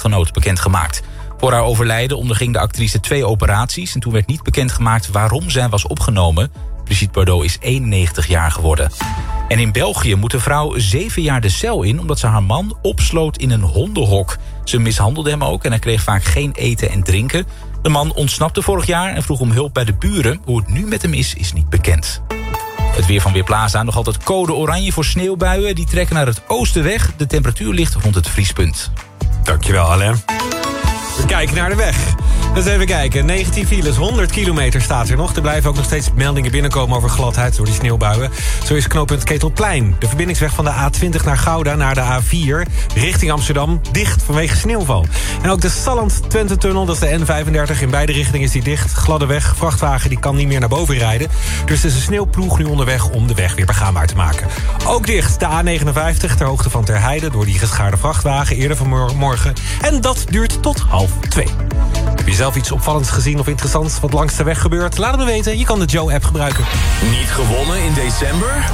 echtgenoot bekendgemaakt. Voor haar overlijden onderging de actrice twee operaties... en toen werd niet bekendgemaakt waarom zij was opgenomen. Brigitte Bardot is 91 jaar geworden. En in België moet een vrouw zeven jaar de cel in... omdat ze haar man opsloot in een hondenhok. Ze mishandelde hem ook en hij kreeg vaak geen eten en drinken. De man ontsnapte vorig jaar en vroeg om hulp bij de buren. Hoe het nu met hem is, is niet bekend. Het weer van Weerplaza nog altijd code oranje voor sneeuwbuien. Die trekken naar het oosten weg. De temperatuur ligt rond het vriespunt. Dankjewel, Alain. We kijken naar de weg. Dus even kijken. 19 files, 100 kilometer staat er nog. Er blijven ook nog steeds meldingen binnenkomen over gladheid door die sneeuwbuien. Zo is knooppunt Ketelplein. De verbindingsweg van de A20 naar Gouda naar de A4 richting Amsterdam dicht vanwege sneeuwval. En ook de Salland-Twente-tunnel, dat is de N35. In beide richtingen is die dicht. Gladde weg, vrachtwagen die kan niet meer naar boven rijden. Dus is een sneeuwploeg nu onderweg om de weg weer begaanbaar te maken. Ook dicht de A59 ter hoogte van Terheide... door die geschaarde vrachtwagen eerder vanmorgen. En dat duurt tot half twee. Zelf iets opvallends gezien of interessants wat langs de weg gebeurt? Laat het me weten, je kan de Joe-app gebruiken. Niet gewonnen in december?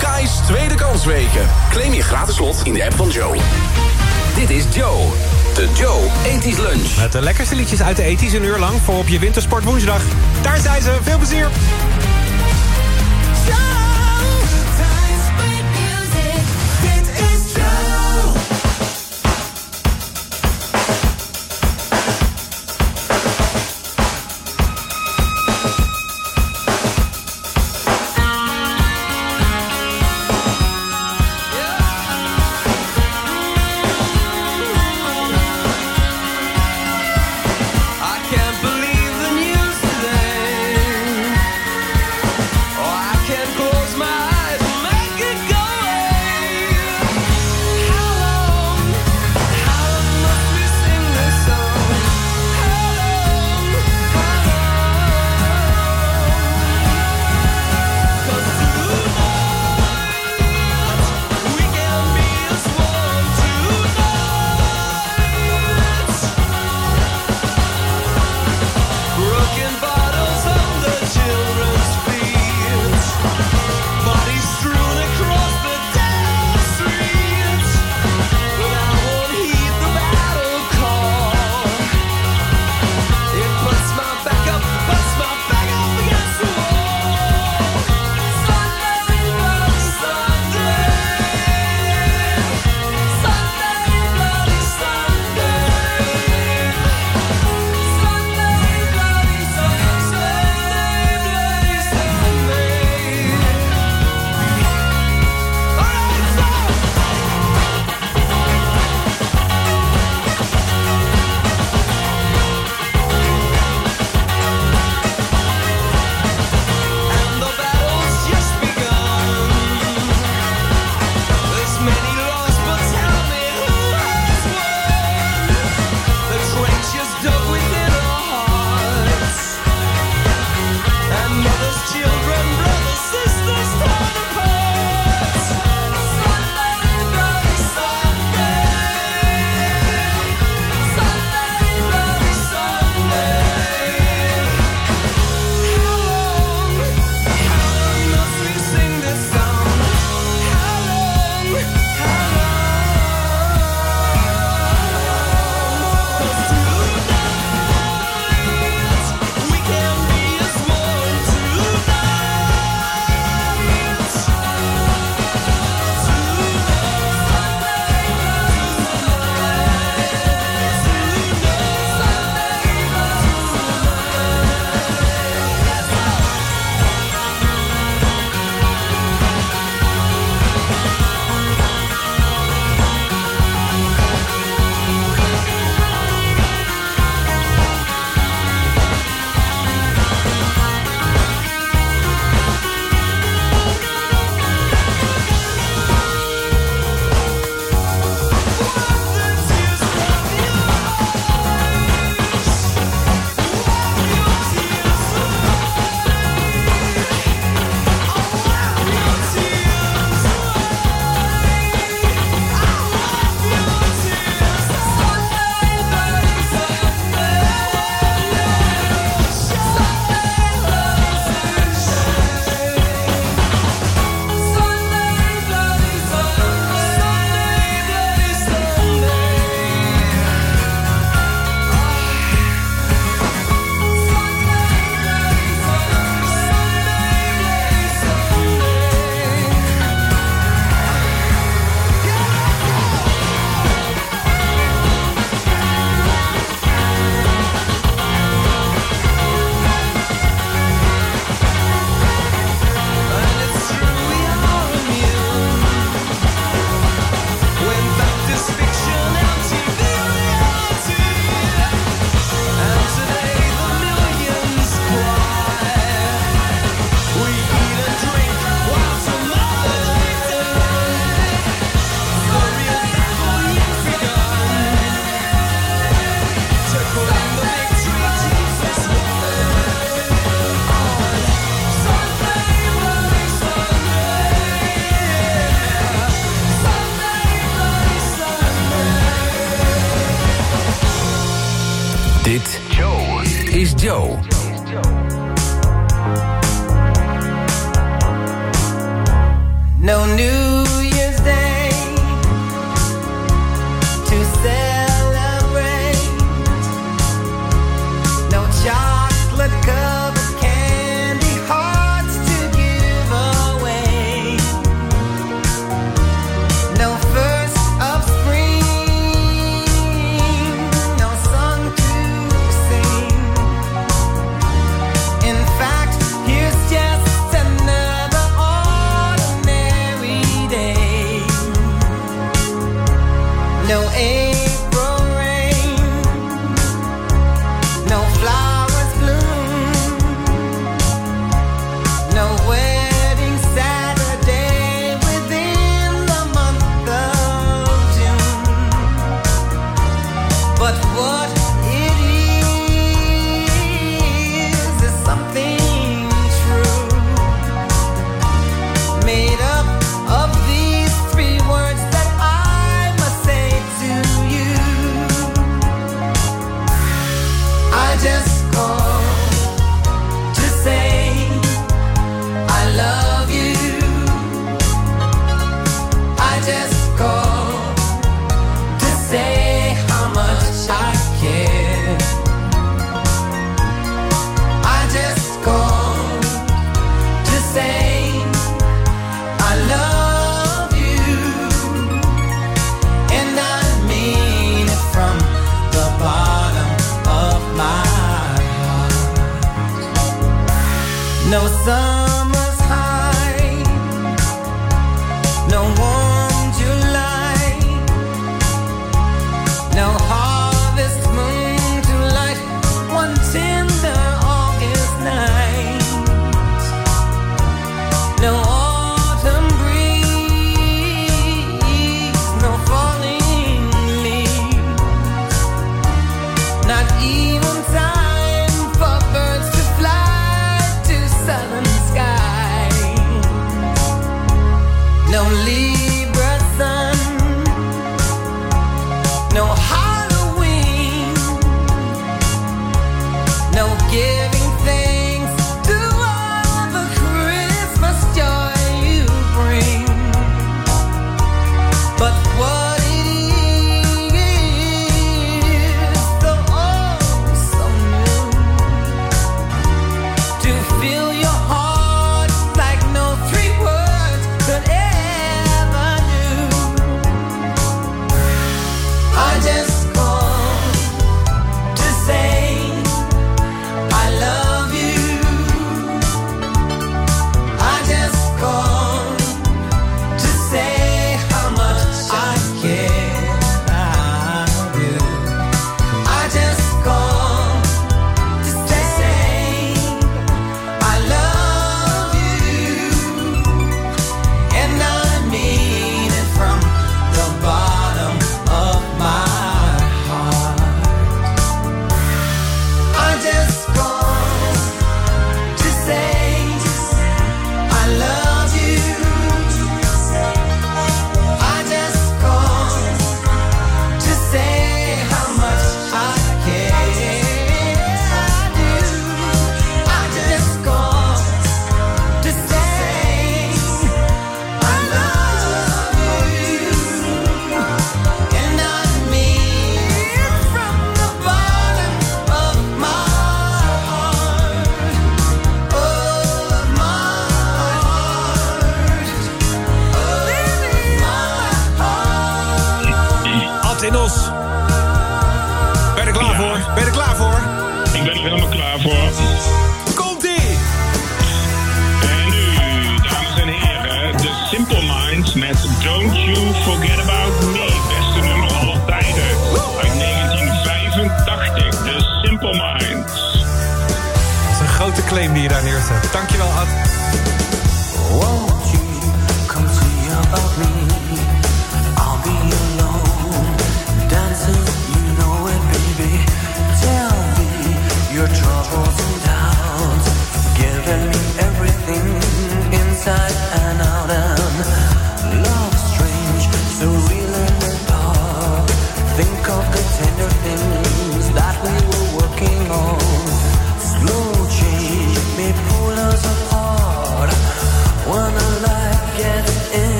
Kai's tweede kansweken. Claim je gratis lot in de app van Joe. Dit is Joe, de Joe Ethisch Lunch. Met de lekkerste liedjes uit de ethisch een uur lang voor op je wintersport woensdag. Daar zijn ze, veel plezier!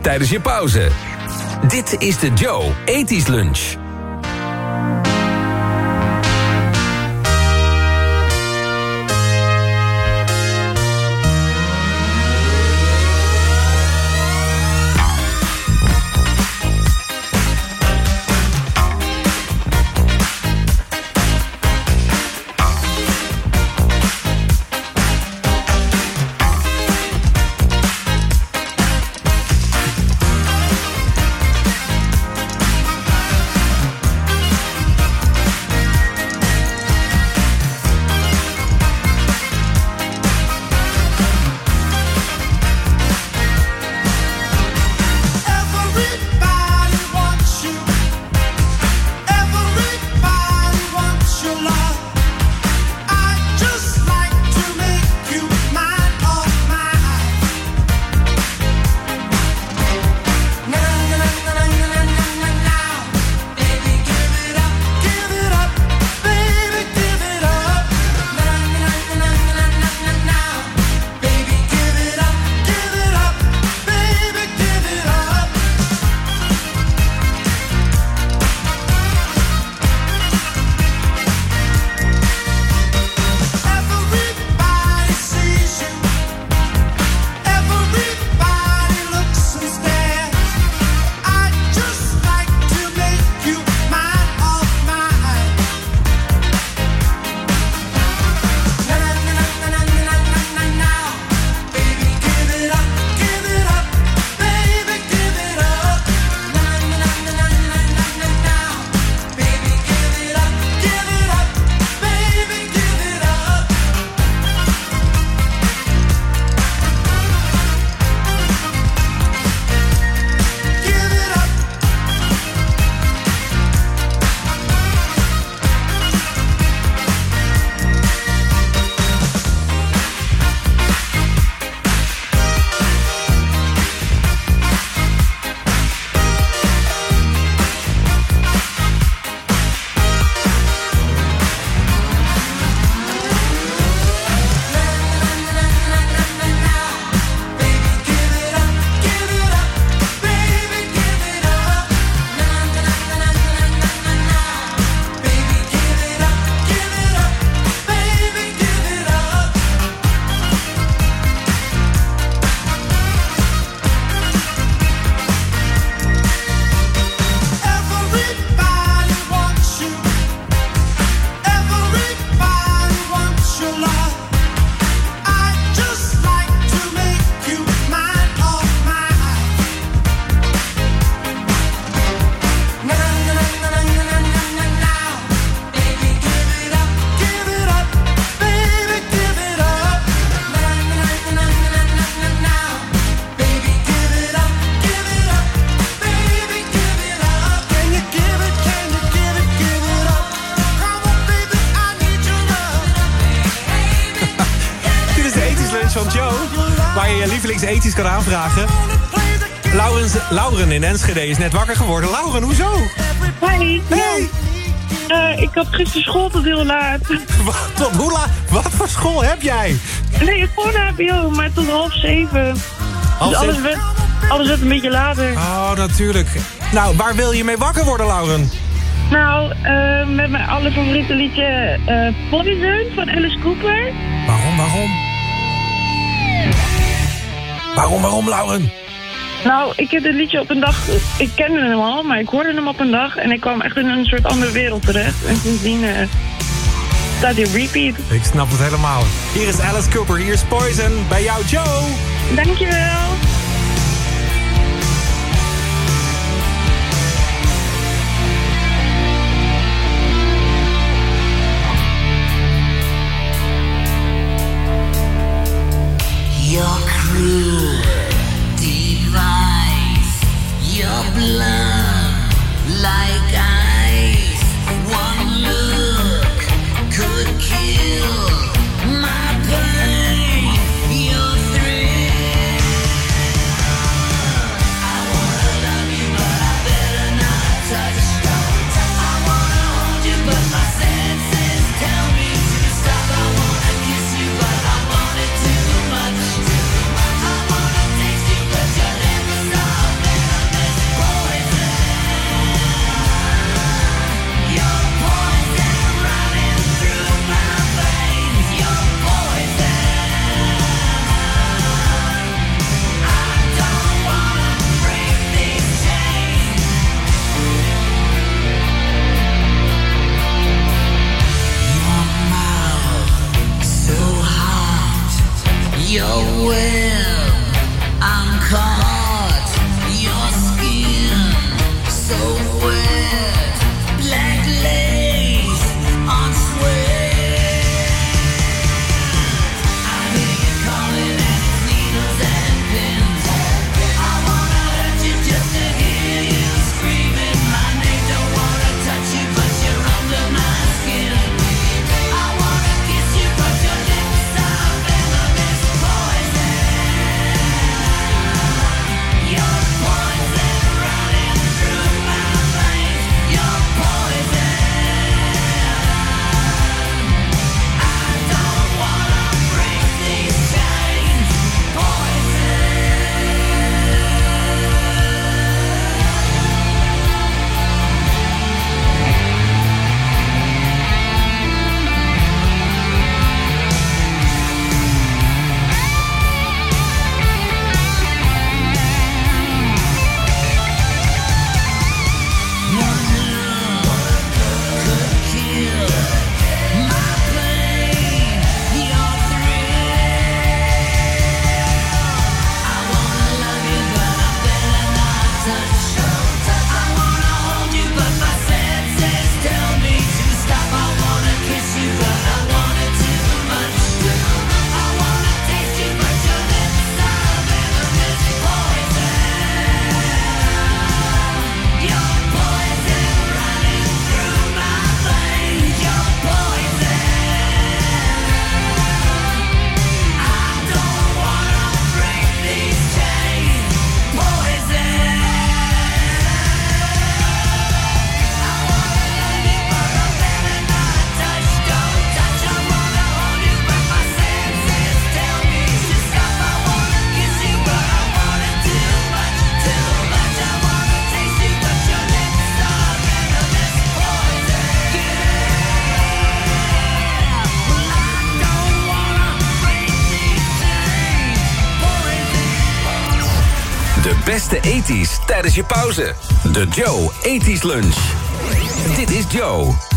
tijdens je pauze. Dit is de Joe Ethisch Lunch. In Enschede is net wakker geworden. Lauren, hoezo? Hoi. Hey! Eh, ik had gisteren school tot heel laat. Wat, tot hoe laat? Wat voor school heb jij? Nee, gewoon HBO, maar tot half zeven. Half dus alles werd, alles werd een beetje later. Oh, natuurlijk. Nou, waar wil je mee wakker worden, Lauren? Nou, eh, met mijn allerfavoriete liedje eh, Poison van Alice Cooper. Waarom, waarom? Waarom, waarom, Lauren? Nou, ik heb dit liedje op een dag... Ik kende hem al, maar ik hoorde hem op een dag... en ik kwam echt in een soort andere wereld terecht. En sindsdien eh, staat hij repeat. Ik snap het helemaal. Hier is Alice Cooper, hier is Poison. Bij jou, Joe. Dankjewel. Your cruel pauze. De Joe Ethisch Lunch. Dit is Joe.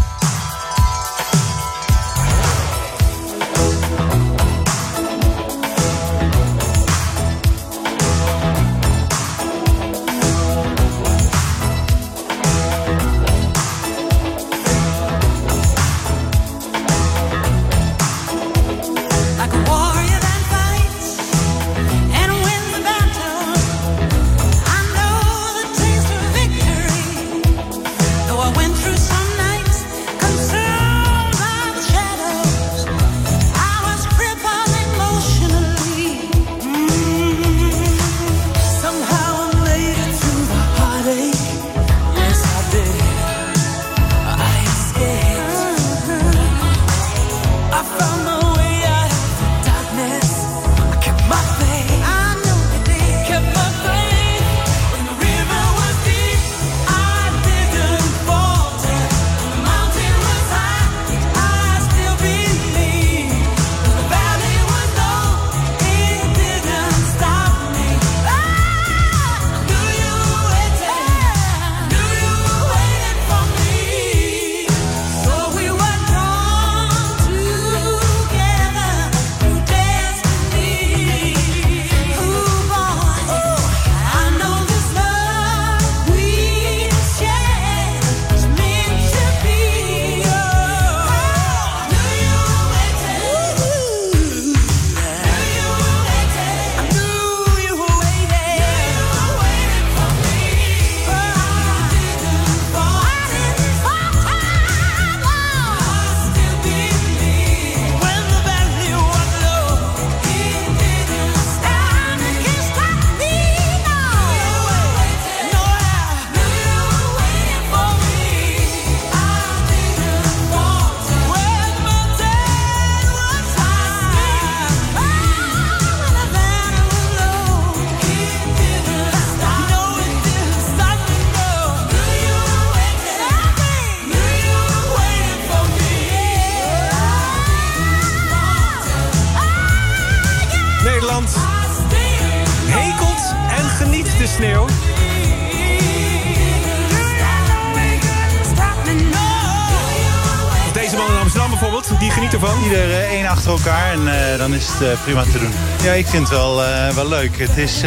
Elkaar en eh, dan is het eh, prima te doen. Ja, ik vind het wel, eh, wel leuk. Het is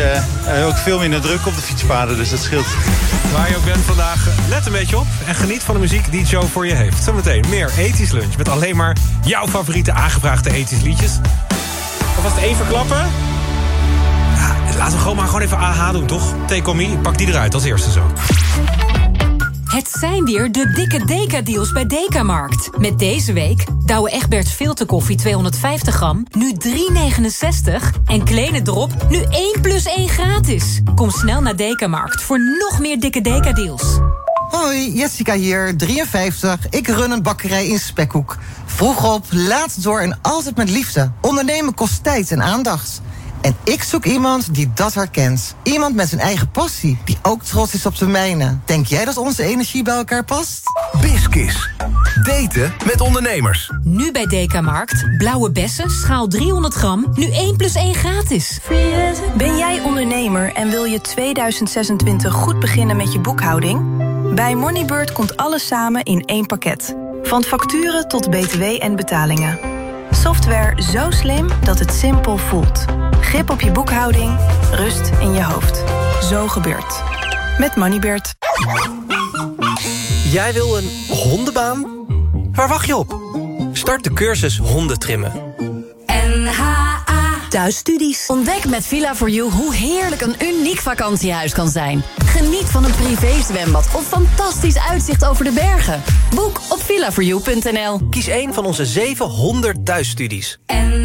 ook veel minder druk op de fietspaden, dus dat scheelt. Waar je ook bent vandaag, let een beetje op en geniet van de muziek die Joe voor je heeft. Zometeen meer ethisch lunch met alleen maar jouw favoriete aangevraagde ethisch liedjes. Alvast één verklappen. Ja, laten we gewoon maar gewoon even AH doen, toch? Take on me, pak die eruit als eerste zo. Zijn weer de dikke Deka-deals bij Dekamarkt. Met deze week Douwe Egberts filterkoffie 250 gram, nu 3,69. En Kleine Drop, nu 1 plus 1 gratis. Kom snel naar Dekamarkt voor nog meer dikke Deka-deals. Hoi, Jessica hier, 53. Ik run een bakkerij in Spekhoek. Vroeg op, laat door en altijd met liefde. Ondernemen kost tijd en aandacht. En ik zoek iemand die dat herkent. Iemand met zijn eigen passie, die ook trots is op zijn mijne. Denk jij dat onze energie bij elkaar past? Biskis. Daten met ondernemers. Nu bij Dekamarkt. Blauwe bessen, schaal 300 gram, nu 1 plus 1 gratis. Ben jij ondernemer en wil je 2026 goed beginnen met je boekhouding? Bij Moneybird komt alles samen in één pakket. Van facturen tot btw en betalingen. Software zo slim dat het simpel voelt. Grip op je boekhouding, rust in je hoofd. Zo gebeurt. Met Moneybird. Jij wil een hondenbaan? Waar wacht je op? Start de cursus hondentrimmen. NHA Thuisstudies. Ontdek met Villa4You hoe heerlijk een uniek vakantiehuis kan zijn. Geniet van een privézwembad of fantastisch uitzicht over de bergen. Boek op villa4you.nl. Kies een van onze 700 thuisstudies. NHA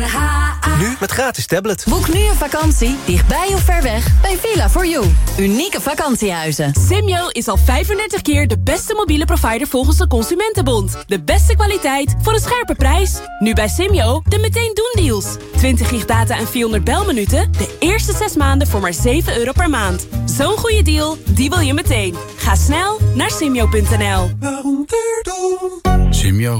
Nu met gratis tablet. Boek nu een vakantie, dichtbij of ver weg, bij Villa4You. Unieke vakantiehuizen. Simyo is al 35 keer de beste mobiele provider volgens de Consumentenbond. De beste kwaliteit voor een scherpe prijs. Nu bij Simyo de meteen doen deals. 20 gig data en 400 belminuten. De eerste 6 maanden voor maar 7 euro per maand. Zo'n goede deal, die wil je meteen. Ga snel naar simyo.nl. Simio.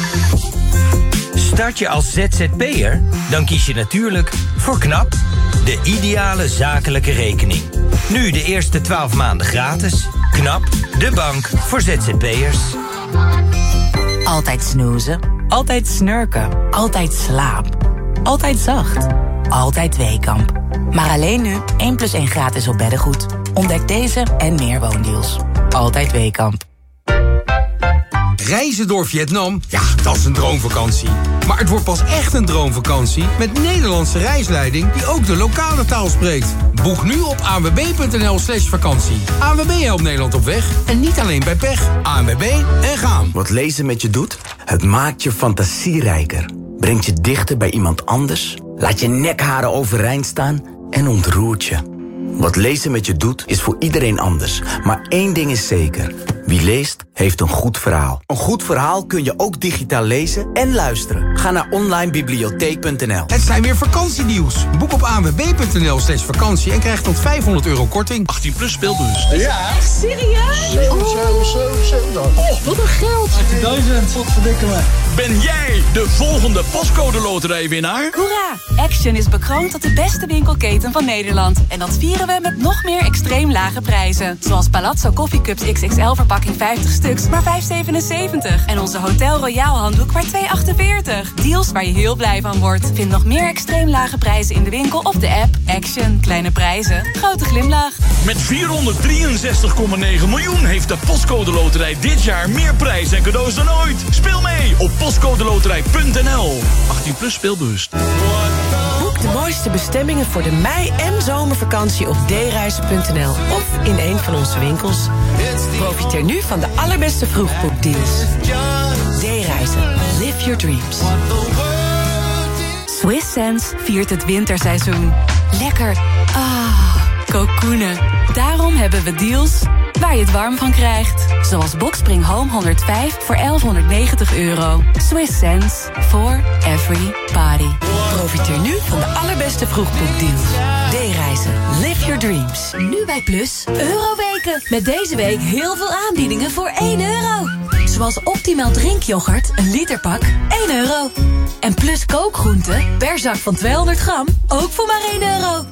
Start je als ZZP'er? Dan kies je natuurlijk voor KNAP, de ideale zakelijke rekening. Nu de eerste 12 maanden gratis. KNAP, de bank voor ZZP'ers. Altijd snoezen, altijd snurken, altijd slaap, altijd zacht, altijd Weekamp. Maar alleen nu 1 plus 1 gratis op beddengoed. Ontdek deze en meer woondeals. Altijd Weekamp. Reizen door Vietnam, ja, dat is een droomvakantie. Maar het wordt pas echt een droomvakantie met Nederlandse reisleiding die ook de lokale taal spreekt. Boek nu op anwb.nl slash vakantie. ANWB helpt Nederland op weg en niet alleen bij pech. ANWB en gaan. Wat lezen met je doet? Het maakt je fantasierijker. Brengt je dichter bij iemand anders. Laat je nekharen overeind staan en ontroert je. Wat lezen met je doet is voor iedereen anders. Maar één ding is zeker. Wie leest, heeft een goed verhaal. Een goed verhaal kun je ook digitaal lezen en luisteren. Ga naar onlinebibliotheek.nl Het zijn weer vakantiedeals. Boek op anwb.nl slash vakantie en krijg tot 500 euro korting. 18 plus speelbus. Ja. Echt serieus? Oh, wat een geld. 18.000. Wat verdikken me. Ben jij de volgende postcode loterijwinnaar? Hoera! Action is bekroond tot de beste winkelketen van Nederland. En dat vieren we met nog meer extreem lage prijzen. Zoals Palazzo Coffee Cups XXL verpakking 50 stuks, maar 5,77. En onze Hotel Royal handdoek maar 2,48. Deals waar je heel blij van wordt. Vind nog meer extreem lage prijzen in de winkel of de app. Action. Kleine prijzen. Grote glimlach. Met 463,9 miljoen heeft de postcode loterij dit jaar meer prijs en cadeaus dan ooit. Speel mee op postcodeloterij.nl. 18 plus speelbewust. De mooiste bestemmingen voor de mei- en zomervakantie op dereizen.nl of in een van onze winkels. Profiteer nu van de allerbeste vroegboekdeals. D-reizen. Live your dreams. Swiss Sense viert het winterseizoen. Lekker. Ah, Kokoenen. Daarom hebben we deals waar je het warm van krijgt. Zoals Boxspring Home 105 voor 1190 euro. Swiss sense for every body. Profiteer nu van de allerbeste vroegboekdeals. D-reizen. Live your dreams. Nu bij Plus, Euroweken. Met deze week heel veel aanbiedingen voor 1 euro. Zoals optimaal drinkyoghurt, een literpak, 1 euro. En Plus kookgroenten, per zak van 200 gram, ook voor maar 1 euro.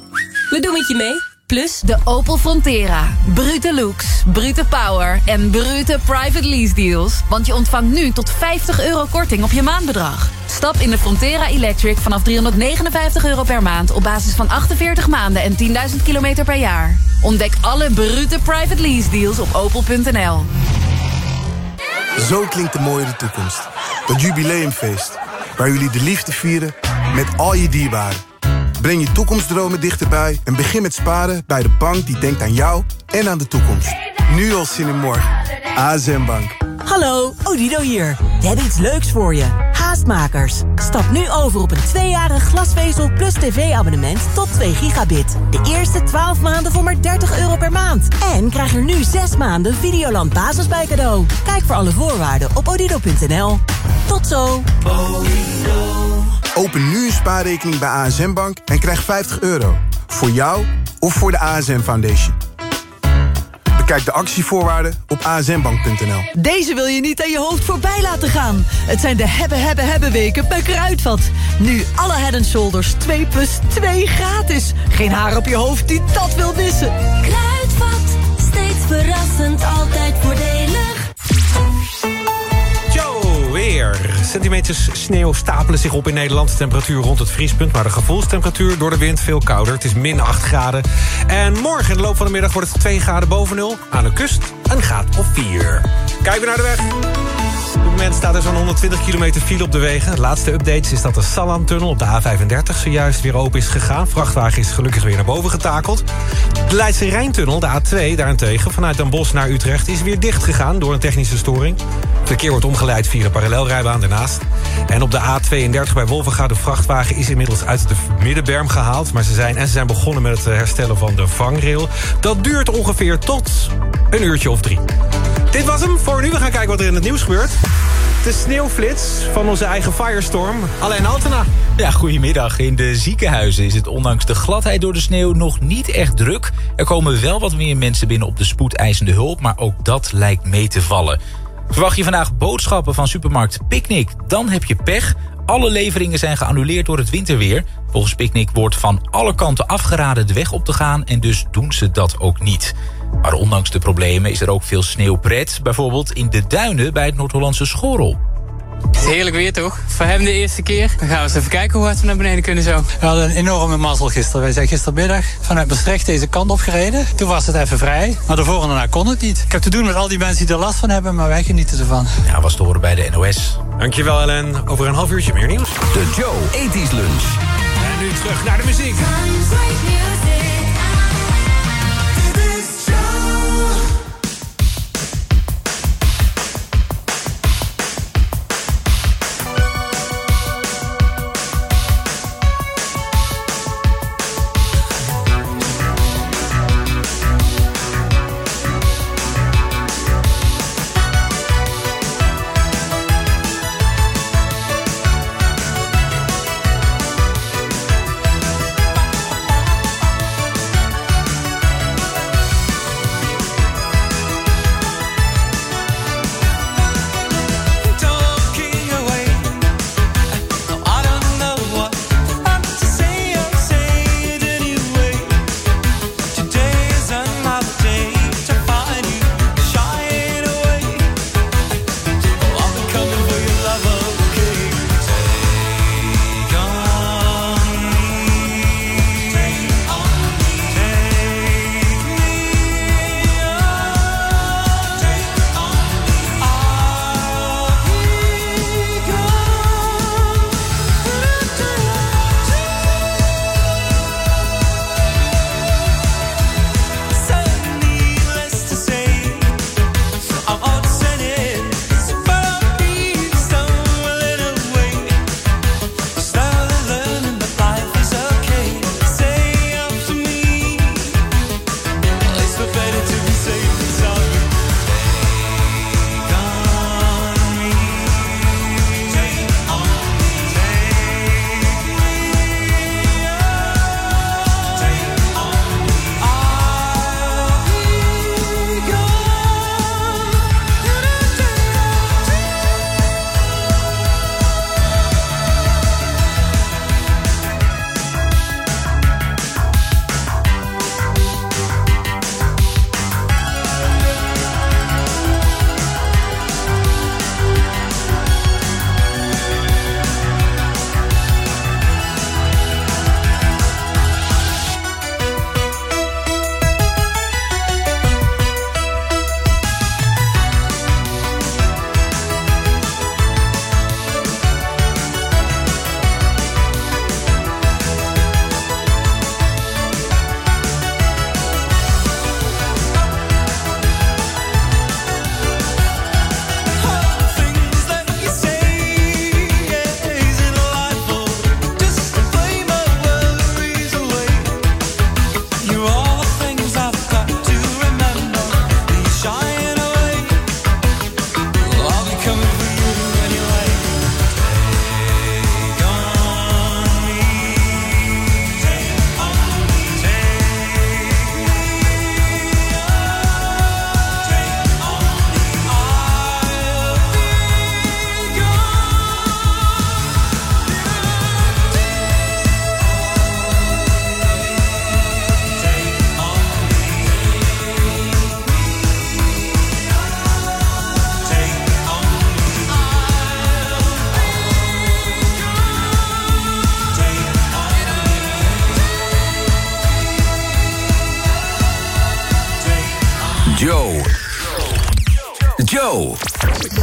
We doen het je mee. Plus de Opel Frontera. Brute looks, brute power en brute private lease deals. Want je ontvangt nu tot 50 euro korting op je maandbedrag. Stap in de Frontera Electric vanaf 359 euro per maand... op basis van 48 maanden en 10.000 kilometer per jaar. Ontdek alle brute private lease deals op opel.nl. Zo klinkt de mooie toekomst. Dat jubileumfeest. Waar jullie de liefde vieren met al je dierbaren. Breng je toekomstdromen dichterbij en begin met sparen bij de bank die denkt aan jou en aan de toekomst. Nu al zin in morgen. ASM Bank. Hallo, Odido hier. We hebben iets leuks voor je. Haastmakers. Stap nu over op een tweejarig glasvezel plus tv-abonnement tot 2 gigabit. De eerste 12 maanden voor maar 30 euro per maand. En krijg er nu 6 maanden Videoland Basis bij cadeau. Kijk voor alle voorwaarden op odido.nl. Tot zo. Open nu een spaarrekening bij ASM Bank en krijg 50 euro. Voor jou of voor de ASM Foundation. Bekijk de actievoorwaarden op asmbank.nl. Deze wil je niet aan je hoofd voorbij laten gaan. Het zijn de hebben, hebben, hebben weken bij Kruidvat. Nu alle Head Shoulders 2 plus 2 gratis. Geen haar op je hoofd die dat wil missen. Kruidvat, steeds verrassend, altijd voordelig. Joe, Centimeters sneeuw stapelen zich op in Nederland. De temperatuur rond het vriespunt, maar de gevoelstemperatuur door de wind veel kouder. Het is min 8 graden. En morgen in de loop van de middag wordt het 2 graden boven nul. Aan de kust een graad of 4. Kijken we naar de weg. Op dit moment staat er zo'n 120 kilometer file op de wegen. De laatste updates is dat de Salamtunnel op de A35 zojuist weer open is gegaan. Vrachtwagen is gelukkig weer naar boven getakeld. De Leidse Rijntunnel, de A2 daarentegen, vanuit Den Bosch naar Utrecht... is weer dicht gegaan door een technische storing. Het verkeer wordt omgeleid via de parallelrijbaan daarnaast. En op de A32 bij Wolvenga, de vrachtwagen is inmiddels uit de middenberm gehaald. Maar ze zijn, en ze zijn begonnen met het herstellen van de vangrail. Dat duurt ongeveer tot een uurtje of drie. Dit was hem voor nu. We gaan kijken wat er in het nieuws gebeurt. De sneeuwflits van onze eigen Firestorm. Alleen Altena. Ja, goedemiddag. In de ziekenhuizen is het ondanks de gladheid door de sneeuw nog niet echt druk. Er komen wel wat meer mensen binnen op de spoedeisende hulp, maar ook dat lijkt mee te vallen. Verwacht je vandaag boodschappen van supermarkt Picnic, dan heb je pech. Alle leveringen zijn geannuleerd door het winterweer. Volgens Picnic wordt van alle kanten afgeraden de weg op te gaan... en dus doen ze dat ook niet. Maar ondanks de problemen is er ook veel sneeuwpret. Bijvoorbeeld in de duinen bij het Noord-Hollandse Schorrel. Het is heerlijk weer toch? Voor hem de eerste keer. Dan gaan we eens even kijken hoe hard we naar beneden kunnen zo. We hadden een enorme mazzel gisteren. Wij zijn gistermiddag vanuit Maastricht deze kant op gereden. Toen was het even vrij, maar daarvoor en daarna kon het niet. Ik heb te doen met al die mensen die er last van hebben, maar wij genieten ervan. Ja, was te horen bij de NOS. Dankjewel Ellen. Over een half uurtje meer nieuws. De Joe Ethisch Lunch. En nu terug naar de muziek.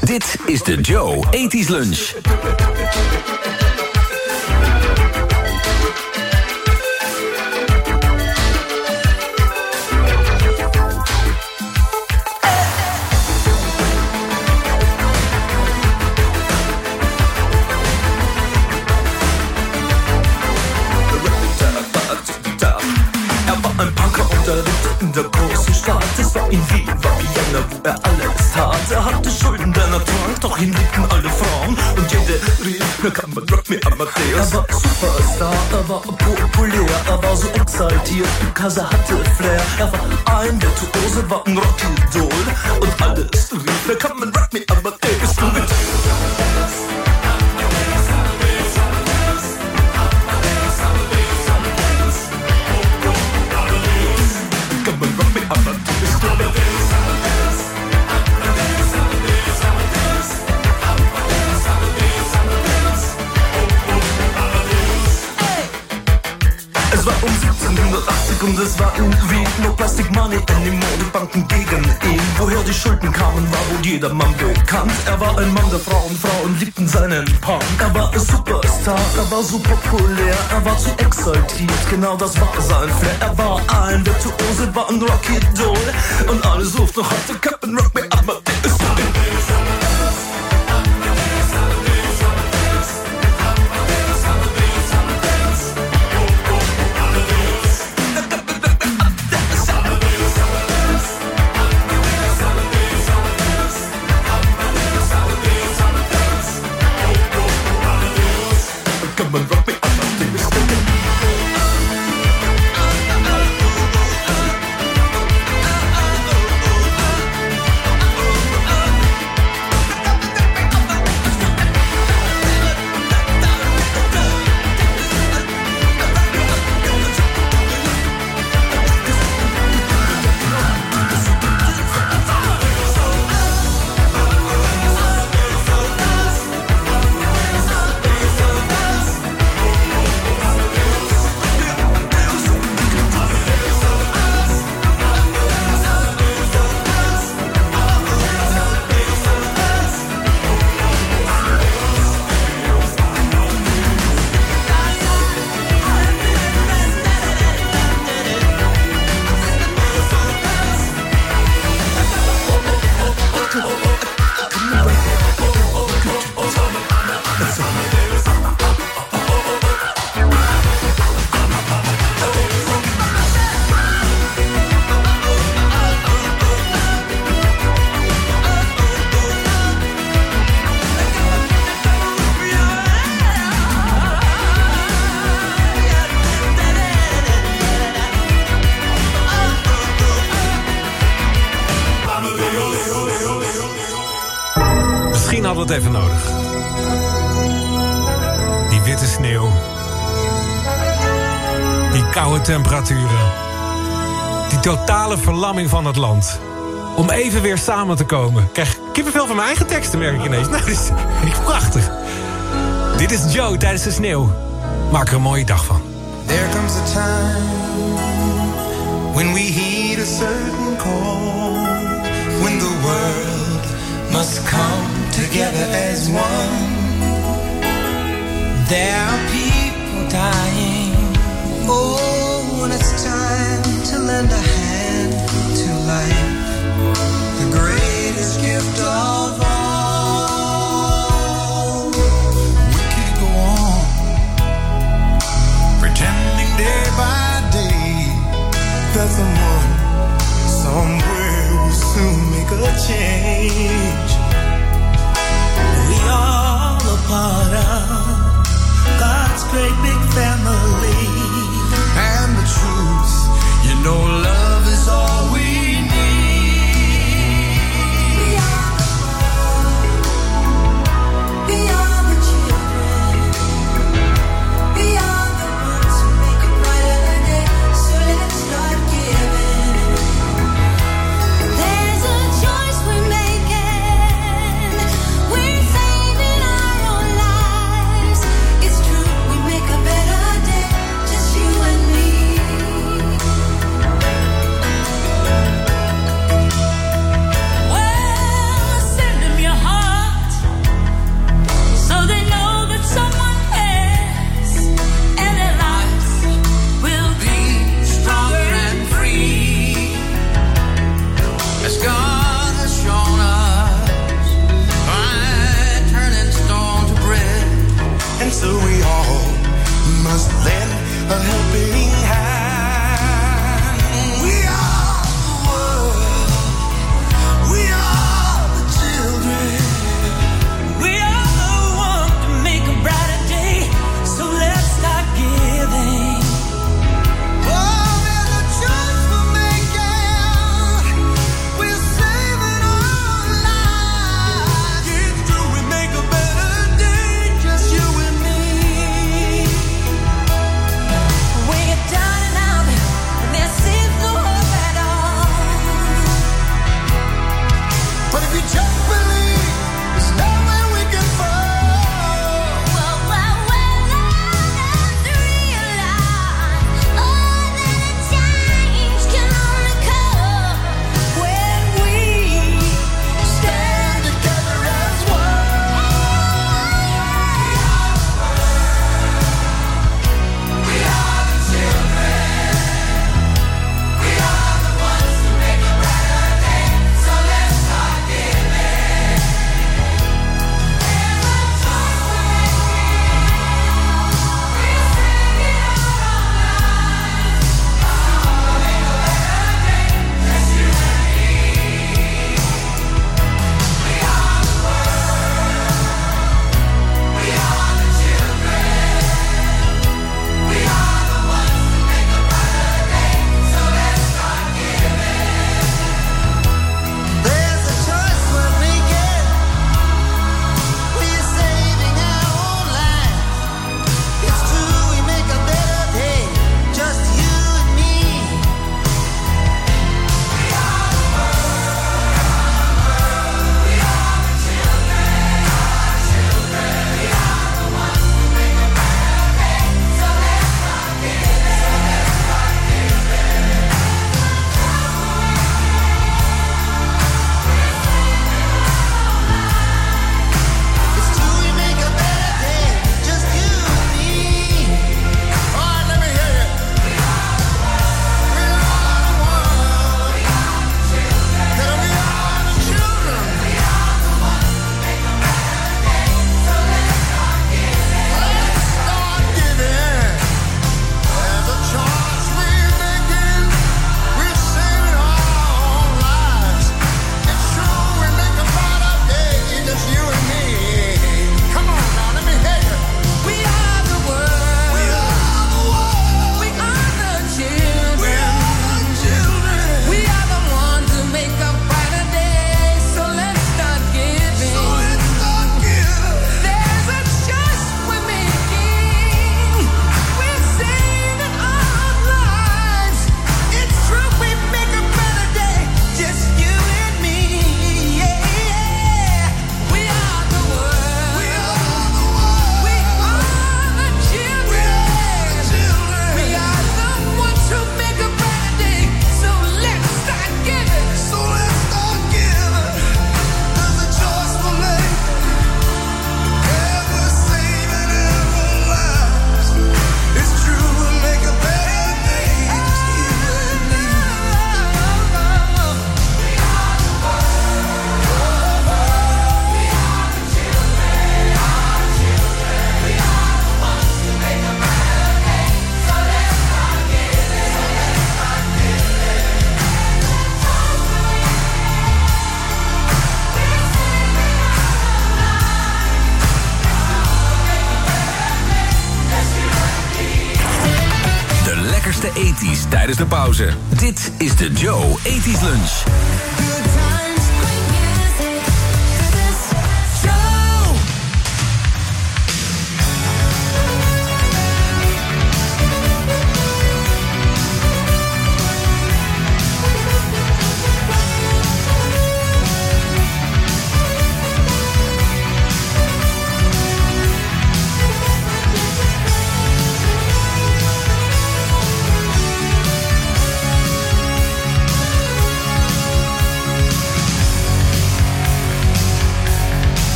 Dit is de Joe Ethisch Lunch. Ihn liebten alle Frauen. Und jede rief, na kann man Rock me Amadeus. Er war Superstar, er war populär, er war so exaltiert, er hatte Flair. Er war ein Virtuose, war ein Rockidol. Und alles rief, na kann man Rock me Amadeus. Jedermann bekannt. Er war ein Mann der Frauen, Frauen liebten seinen Punk. Er war ein Superstar, er war so populär. Er war zu exaltiert, genau das war sein Flair. Er war ein Virtuose, war ein Rocky-Doll Und alle suchten heute Captain Rock temperaturen. Die totale verlamming van het land. Om even weer samen te komen. Ik krijg kippenvel van mijn eigen teksten, merk ik ineens. Nou, dat is, dat is prachtig. Dit is Joe tijdens de sneeuw. Maak er een mooie dag van. There comes a time when we heed a certain call, when the world must come together as one. There are people dying. Oh, when it's time to lend a hand to life, the greatest gift of all. We can't go on pretending day by day that someone somewhere will soon make a change. We all a part of God's great big family no love is all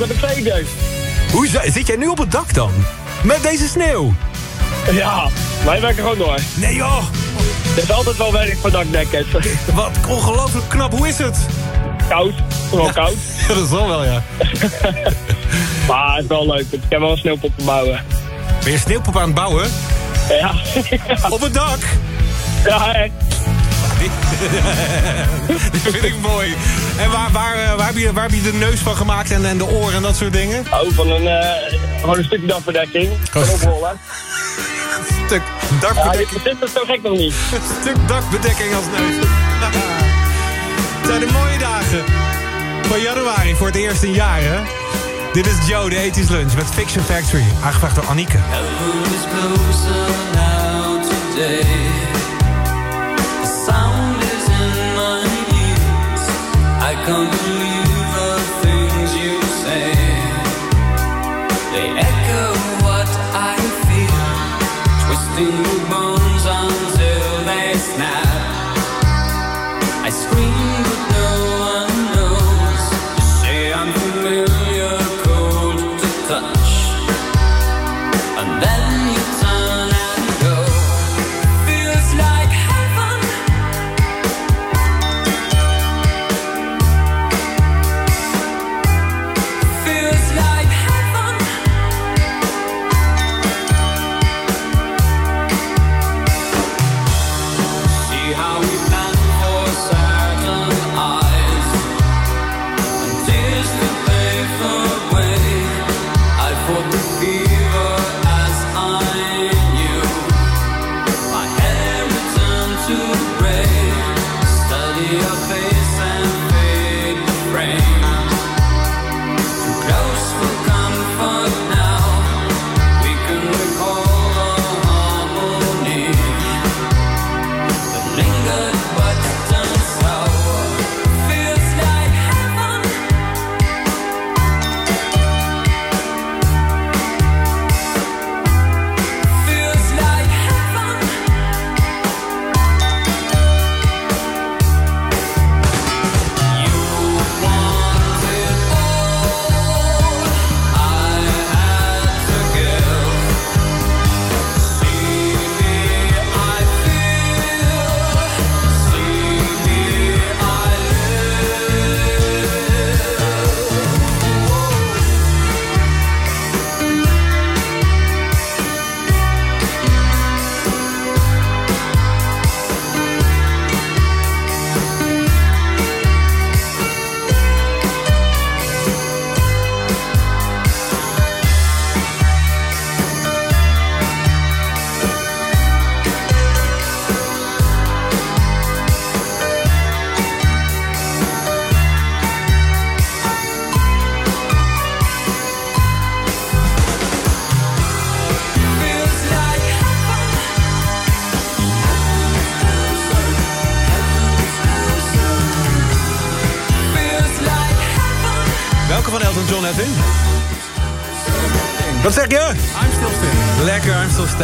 Ik zeker. Hoe zi- zit jij nu op het dak dan? Met deze sneeuw? Ja, wij werken gewoon door. Nee joh. Er is altijd wel werk voor dakdekkers. Wat ongelooflijk knap. Hoe is het? Koud. Gewoon koud. Dat is wel wel, ja. Maar het is wel leuk. Ik heb wel een sneeuwpop te bouwen. Ben je sneeuwpop aan het bouwen? Ja. Op het dak? Ja, echt. Die, die vind ik mooi. En waar, waar, eh, waar, heb je, waar heb je de neus van gemaakt en, en de oren en dat soort dingen? Oh, van een, eh, gewoon een stukje dakbedekking. Van oprollen. stuk Ja, dakbedekking. je zit er zo gek nog niet. Een stuk dakbedekking als neus. Het zijn de mooie dagen van januari voor het eerst in jaren. Dit is Joe, de Ethisch Lunch met Fiction Factory. Aangevraagd door Annieke.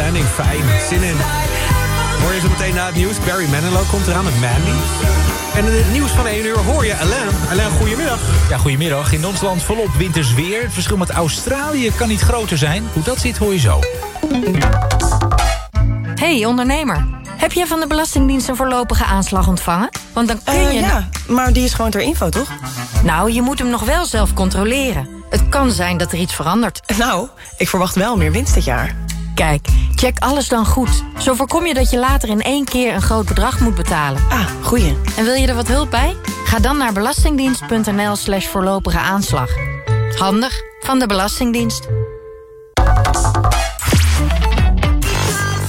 Standing. Fijn, zin in. Hoor je zo meteen na het nieuws. Barry Manilow komt eraan met Mandy. En in het nieuws van 1 uur hoor je Alain. Alain, goedemiddag. Ja, goedemiddag. In ons land volop winters weer. Het verschil met Australië kan niet groter zijn. Hoe dat zit, hoor je zo. Hey ondernemer, heb jij van de Belastingdienst een voorlopige aanslag ontvangen? Want dan kun Eh, je... ja, maar die is gewoon ter info, toch? Nou, je moet hem nog wel zelf controleren. Het kan zijn dat er iets verandert. Nou, ik verwacht wel meer winst dit jaar. Kijk, check alles dan goed. Zo voorkom je dat je later in één keer een groot bedrag moet betalen. Ah, goeie. En wil je er wat hulp bij? Ga dan naar belastingdienst.nl slash voorlopige aanslag. Handig van de Belastingdienst.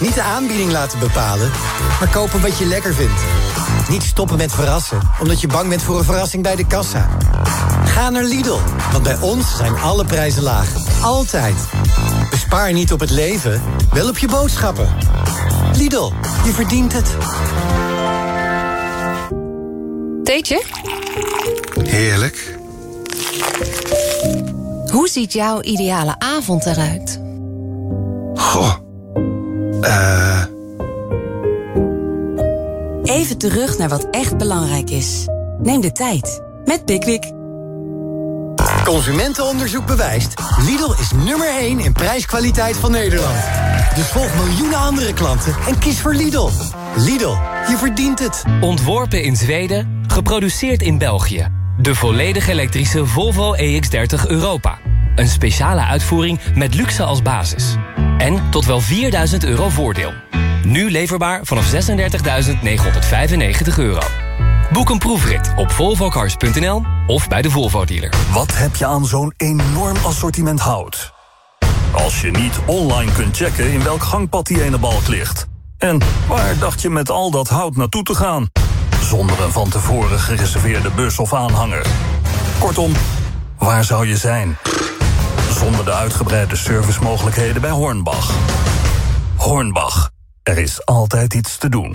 Niet de aanbieding laten bepalen, maar kopen wat je lekker vindt. Niet stoppen met verrassen, omdat je bang bent voor een verrassing bij de kassa. Ga naar Lidl, want bij ons zijn alle prijzen laag. Altijd. Bespaar niet op het leven, wel op je boodschappen. Lidl, je verdient het. Theetje? Heerlijk. Hoe ziet jouw ideale avond eruit? Goh. Eh... Even terug naar wat echt belangrijk is. Neem de tijd met Pickwick. Consumentenonderzoek bewijst. Lidl is nummer 1 in prijskwaliteit van Nederland. Dus volg miljoenen andere klanten en kies voor Lidl. Lidl, je verdient het. Ontworpen in Zweden, geproduceerd in België. De volledig elektrische Volvo EX30 Europa. Een speciale uitvoering met luxe als basis. En tot wel 4000 euro voordeel. Nu leverbaar vanaf 36.995 euro. Boek een proefrit op volvocars.nl of bij de Volvo dealer. Wat heb je aan zo'n enorm assortiment hout? Als je niet online kunt checken in welk gangpad die ene balk ligt. En waar dacht je met al dat hout naartoe te gaan? Zonder een van tevoren gereserveerde bus of aanhanger. Kortom, waar zou je zijn? Zonder de uitgebreide servicemogelijkheden bij Hornbach. Hornbach, er is altijd iets te doen.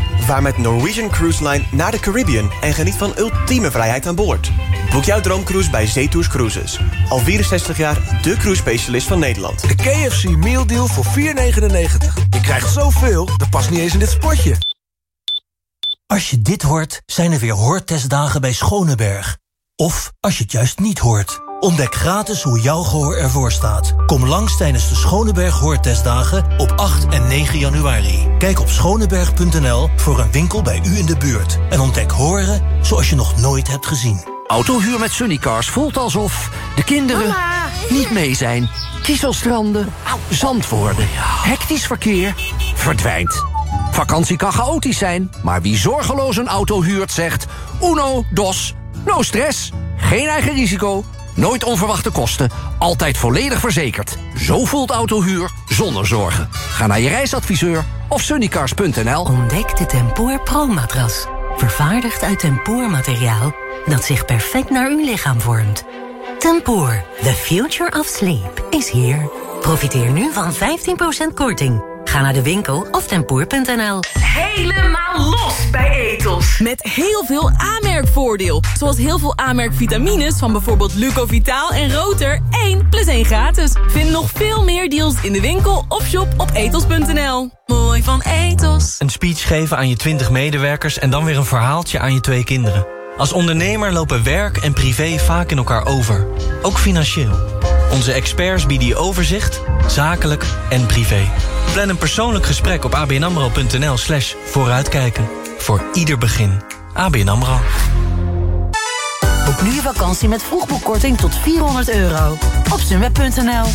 Vaar met Norwegian Cruise Line naar de Caribbean en geniet van ultieme vrijheid aan boord. Boek jouw droomcruise bij Zetours Cruises. Al 64 jaar de cruise specialist van Nederland. De KFC Meal Deal voor 4,99. Je krijgt zoveel, dat past niet eens in dit spotje. Als je dit hoort, zijn er weer hoortestdagen bij Schoneberg. Of als je het juist niet hoort. Ontdek gratis hoe jouw gehoor ervoor staat. Kom langs tijdens de Schoneberg Hoortestdagen op 8 en 9 januari. Kijk op schoneberg.nl voor een winkel bij u in de buurt. En ontdek horen zoals je nog nooit hebt gezien. Autohuur met Sunnycars voelt alsof de kinderen niet mee zijn. Kieselstranden, zand worden, hectisch verkeer, verdwijnt. Vakantie kan chaotisch zijn, maar wie zorgeloos een auto huurt zegt... uno, dos, no stress, geen eigen risico, nooit onverwachte kosten... altijd volledig verzekerd. Zo voelt autohuur zonder zorgen. Ga naar je reisadviseur of sunnycars.nl. Ontdek de Tempoor Pro-matras. Vervaardigd uit tempoormateriaal dat zich perfect naar uw lichaam vormt. Tempoor, the future of sleep, is here. Profiteer nu van 15% korting. Ga naar de winkel of tempoor.nl. Helemaal los bij Etos. Met heel veel aanmerkvoordeel. Zoals heel veel aanmerkvitamines van bijvoorbeeld Lucovitaal en Roter. 1 plus 1 gratis. Vind nog veel meer deals in de winkel of shop op etos.nl. Mooi van Etos. Een speech geven aan je 20 medewerkers en dan weer een verhaaltje aan je twee kinderen. Als ondernemer lopen werk en privé vaak in elkaar over. Ook financieel. Onze experts bieden je overzicht, zakelijk en privé. Plan een persoonlijk gesprek op abnamro.nl slash vooruitkijken. Voor ieder begin. ABN AMRO. Boek nu je vakantie met vroegboekkorting tot 400 euro. Op sunweb.nl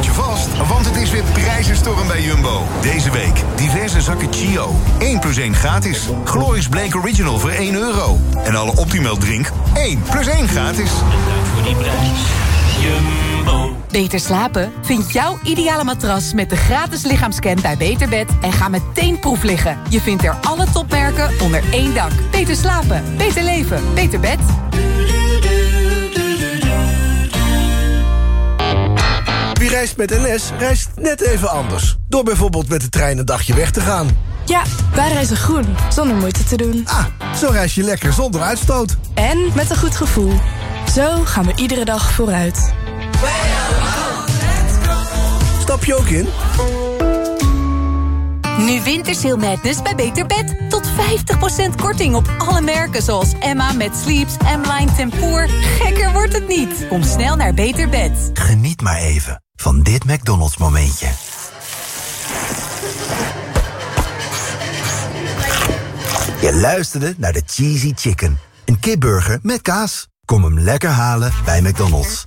Je vast, want het is weer prijzenstorm bij Jumbo. Deze week diverse zakken Chio. 1 plus 1 gratis. Glorious Blake Original voor 1 euro. En alle Optimal drink 1 plus 1 gratis. voor die prijs. Jumbo. Beter slapen? Vind jouw ideale matras met de gratis lichaamscan bij Beterbed en ga meteen proef liggen. Je vindt er alle topmerken onder één dak. Beter slapen, beter leven, beter bed. Wie reist met NS, reist net even anders. Door bijvoorbeeld met de trein een dagje weg te gaan. Ja, wij reizen groen, zonder moeite te doen. Ah, zo reis je lekker zonder uitstoot. En met een goed gevoel. Zo gaan we iedere dag vooruit. Stap je ook in? Nu Wintersail Madness bij Beter Bed. Tot 50% korting op alle merken zoals Emma met Sleeps, M-Line Tempoor. Gekker wordt het niet. Kom snel naar Beter Bed. Geniet maar even van dit McDonald's momentje. Je luisterde naar de Cheesy Chicken. Een kipburger met kaas. Kom hem lekker halen bij McDonald's.